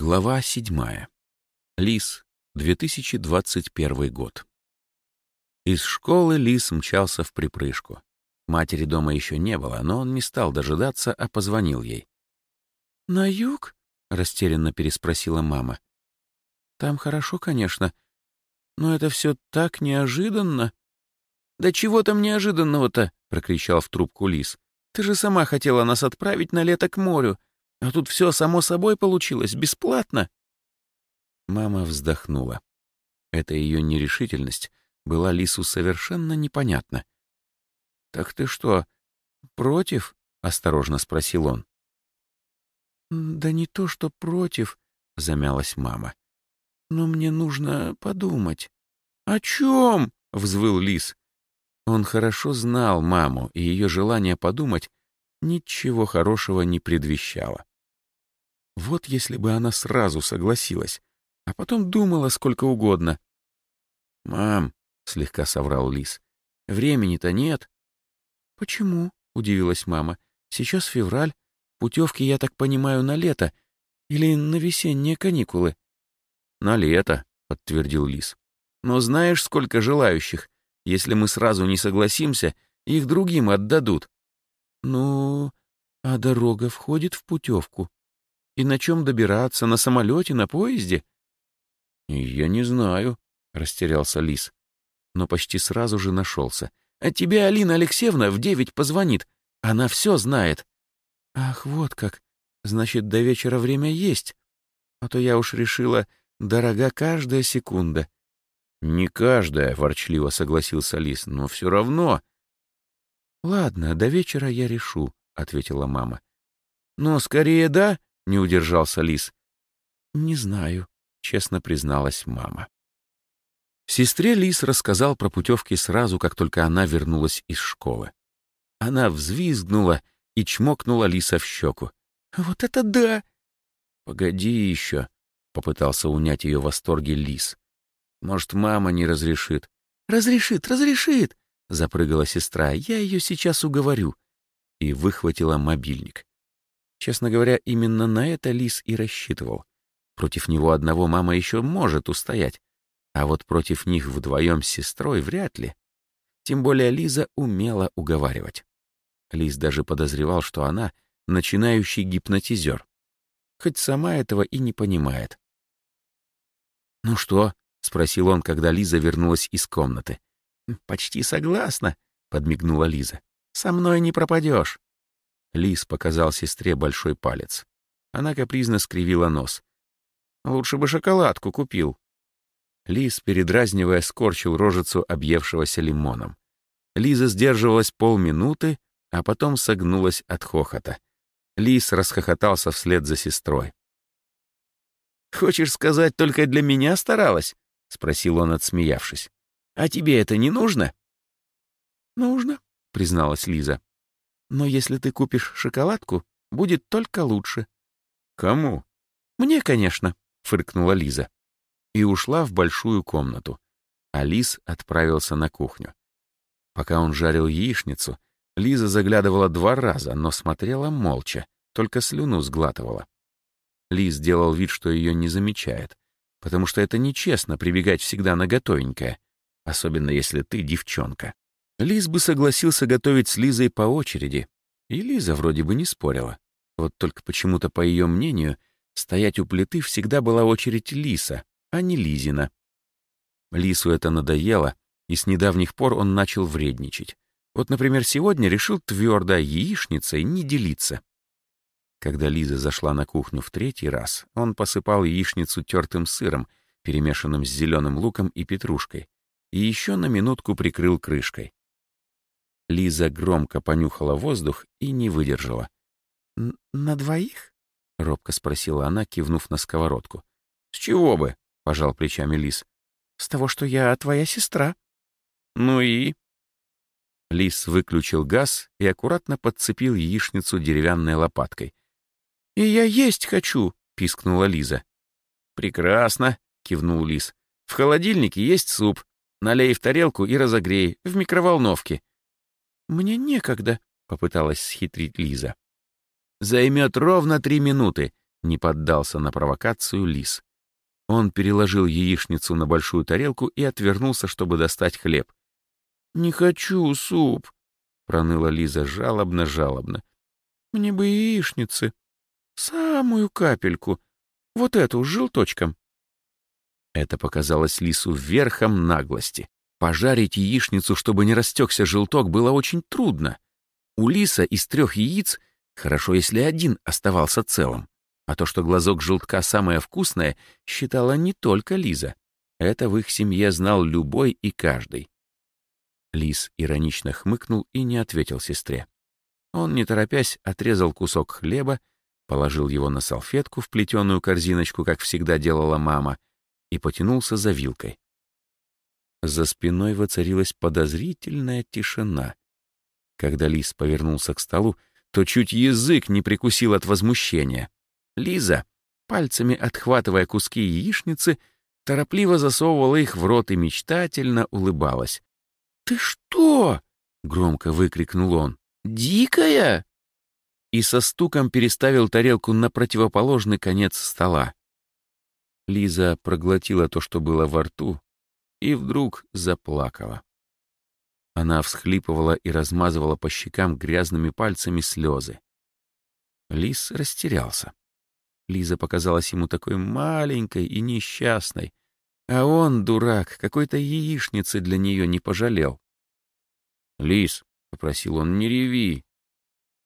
Глава седьмая. Лис, 2021 год. Из школы Лис мчался в припрыжку. Матери дома еще не было, но он не стал дожидаться, а позвонил ей. «На юг?» — растерянно переспросила мама. «Там хорошо, конечно, но это все так неожиданно». «Да чего там неожиданного-то?» — прокричал в трубку Лис. «Ты же сама хотела нас отправить на лето к морю. А тут все само собой получилось, бесплатно. Мама вздохнула. Эта ее нерешительность была Лису совершенно непонятна. «Так ты что, против?» — осторожно спросил он. «Да не то, что против», — замялась мама. «Но мне нужно подумать». «О чем?» — взвыл Лис. Он хорошо знал маму, и ее желание подумать ничего хорошего не предвещало. Вот если бы она сразу согласилась, а потом думала сколько угодно. «Мам», — слегка соврал Лис, — «времени-то нет». «Почему?» — удивилась мама. «Сейчас февраль. Путевки, я так понимаю, на лето. Или на весенние каникулы?» «На лето», — подтвердил Лис. «Но знаешь, сколько желающих? Если мы сразу не согласимся, их другим отдадут». «Ну, а дорога входит в путевку», и на чем добираться? На самолете, на поезде? Я не знаю, растерялся Лис. Но почти сразу же нашелся. А тебе Алина Алексеевна в девять позвонит. Она все знает. Ах, вот как. Значит, до вечера время есть. А то я уж решила, дорога каждая секунда. Не каждая, ворчливо согласился Лис, но все равно. Ладно, до вечера я решу, ответила мама. Но скорее да, не удержался Лис. «Не знаю», — честно призналась мама. Сестре Лис рассказал про путевки сразу, как только она вернулась из школы. Она взвизгнула и чмокнула Лиса в щеку. «Вот это да!» «Погоди еще», — попытался унять ее восторги Лис. «Может, мама не разрешит?» «Разрешит, разрешит!» — запрыгала сестра. «Я ее сейчас уговорю». И выхватила мобильник. Честно говоря, именно на это Лис и рассчитывал. Против него одного мама еще может устоять, а вот против них вдвоем с сестрой вряд ли. Тем более Лиза умела уговаривать. Лис даже подозревал, что она — начинающий гипнотизер. Хоть сама этого и не понимает. «Ну что?» — спросил он, когда Лиза вернулась из комнаты. «Почти согласна», — подмигнула Лиза. «Со мной не пропадешь». Лис показал сестре большой палец. Она капризно скривила нос. «Лучше бы шоколадку купил». Лис, передразнивая, скорчил рожицу объевшегося лимоном. Лиза сдерживалась полминуты, а потом согнулась от хохота. Лис расхохотался вслед за сестрой. «Хочешь сказать, только для меня старалась?» — спросил он, отсмеявшись. «А тебе это не нужно?» «Нужно», — призналась Лиза. Но если ты купишь шоколадку, будет только лучше». «Кому?» «Мне, конечно», — фыркнула Лиза. И ушла в большую комнату. А Лиз отправился на кухню. Пока он жарил яичницу, Лиза заглядывала два раза, но смотрела молча, только слюну сглатывала. Лиз делал вид, что ее не замечает, потому что это нечестно прибегать всегда на готовенькое, особенно если ты девчонка. Лиз бы согласился готовить с Лизой по очереди, и Лиза вроде бы не спорила. Вот только почему-то, по ее мнению, стоять у плиты всегда была очередь Лиса, а не Лизина. Лису это надоело, и с недавних пор он начал вредничать. Вот, например, сегодня решил твердо яичницей не делиться. Когда Лиза зашла на кухню в третий раз, он посыпал яичницу тертым сыром, перемешанным с зеленым луком и петрушкой, и еще на минутку прикрыл крышкой. Лиза громко понюхала воздух и не выдержала. «На двоих?» — робко спросила она, кивнув на сковородку. «С чего бы?» — пожал плечами Лиз. «С того, что я твоя сестра». «Ну и?» Лис выключил газ и аккуратно подцепил яичницу деревянной лопаткой. «И я есть хочу!» — пискнула Лиза. «Прекрасно!» — кивнул Лис. «В холодильнике есть суп. Налей в тарелку и разогрей, в микроволновке. «Мне некогда», — попыталась схитрить Лиза. «Займет ровно три минуты. Не поддался на провокацию лис. Он переложил яичницу на большую тарелку и отвернулся, чтобы достать хлеб. «Не хочу суп», — проныла Лиза жалобно-жалобно. «Мне бы яичницы. Самую капельку. Вот эту, с желточком». Это показалось лису верхом наглости. Пожарить яичницу, чтобы не растекся желток, было очень трудно. У лиса из трех яиц хорошо, если один оставался целым. А то, что глазок желтка самое вкусное, считала не только Лиза. Это в их семье знал любой и каждый. Лис иронично хмыкнул и не ответил сестре. Он, не торопясь, отрезал кусок хлеба, положил его на салфетку в плетеную корзиночку, как всегда делала мама, и потянулся за вилкой. За спиной воцарилась подозрительная тишина. Когда лис повернулся к столу, то чуть язык не прикусил от возмущения. Лиза, пальцами отхватывая куски яичницы, торопливо засовывала их в рот и мечтательно улыбалась. «Ты что?» — громко выкрикнул он. «Дикая?» И со стуком переставил тарелку на противоположный конец стола. Лиза проглотила то, что было во рту, и вдруг заплакала. Она всхлипывала и размазывала по щекам грязными пальцами слезы. Лис растерялся. Лиза показалась ему такой маленькой и несчастной, а он, дурак, какой-то яичницы для нее не пожалел. «Лиз», — попросил он, — «не реви».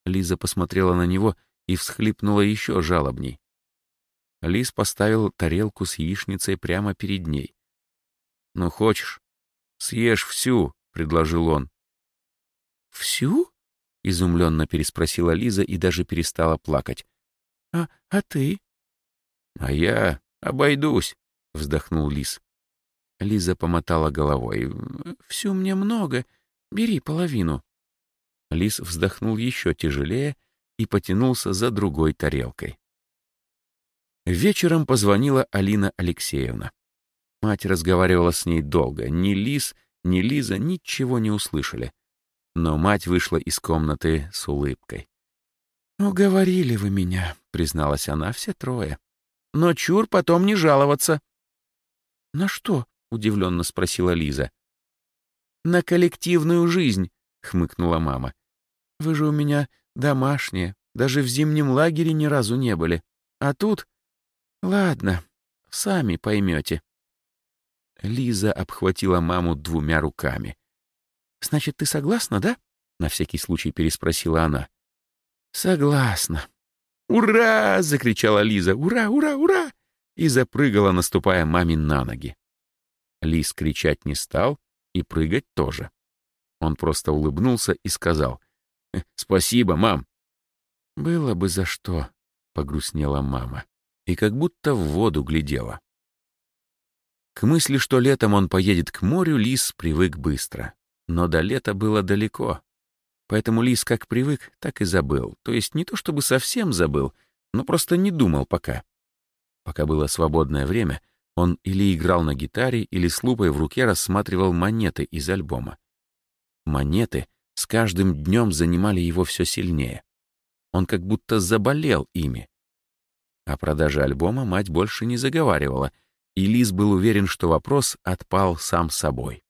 Лиза посмотрела на него и всхлипнула еще жалобней. Лис поставил тарелку с яичницей прямо перед ней. «Ну, хочешь? Съешь всю», — предложил он. «Всю?» — изумленно переспросила Лиза и даже перестала плакать. «А, а ты?» «А я обойдусь», — вздохнул Лис. Лиза помотала головой. «Всю мне много. Бери половину». Лис вздохнул еще тяжелее и потянулся за другой тарелкой. Вечером позвонила Алина Алексеевна. Мать разговаривала с ней долго. Ни Лис, ни Лиза ничего не услышали. Но мать вышла из комнаты с улыбкой. «Уговорили вы меня», — призналась она, — «все трое. Но чур потом не жаловаться». «На что?» — удивленно спросила Лиза. «На коллективную жизнь», — хмыкнула мама. «Вы же у меня домашние, даже в зимнем лагере ни разу не были. А тут... Ладно, сами поймете». Лиза обхватила маму двумя руками. «Значит, ты согласна, да?» — на всякий случай переспросила она. «Согласна». «Ура!» — закричала Лиза. «Ура, ура, ура!» и запрыгала, наступая маме на ноги. Лис кричать не стал и прыгать тоже. Он просто улыбнулся и сказал «Э, «Спасибо, мам». «Было бы за что», — погрустнела мама, и как будто в воду глядела. К мысли, что летом он поедет к морю, Лис привык быстро. Но до лета было далеко. Поэтому Лис как привык, так и забыл. То есть не то чтобы совсем забыл, но просто не думал пока. Пока было свободное время, он или играл на гитаре, или с лупой в руке рассматривал монеты из альбома. Монеты с каждым днем занимали его все сильнее. Он как будто заболел ими. О продаже альбома мать больше не заговаривала, и Лис был уверен, что вопрос отпал сам собой.